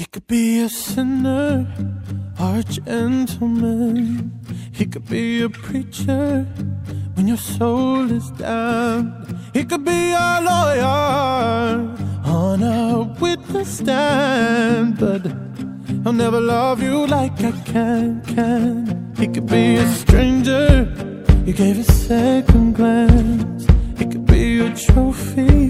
He could be a sinner or a gentleman. He could be a preacher when your soul is down. He could be a lawyer on a witness stand, but I'll never love you like I can. Can he could be a stranger? You gave a second glance. He could be a trophy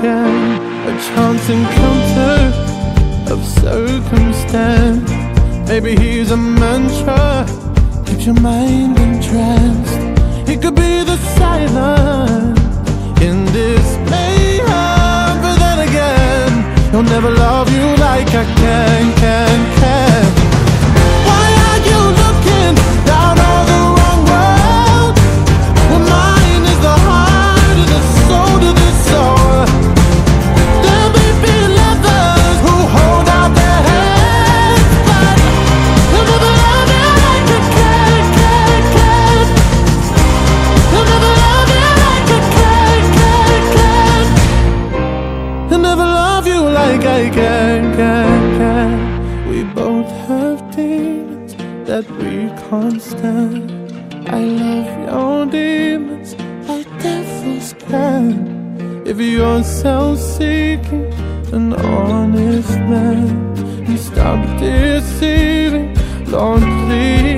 Can. A chance encounter of circumstance. Maybe he's a mantra, keeps your mind entranced. He could be the silence in this mayhem, but then again, he'll never love you like I can, can, can. That we can't stand. I love your demons like devils can. If you're self-seeking, an honest man, and stop deceiving, Lord, please.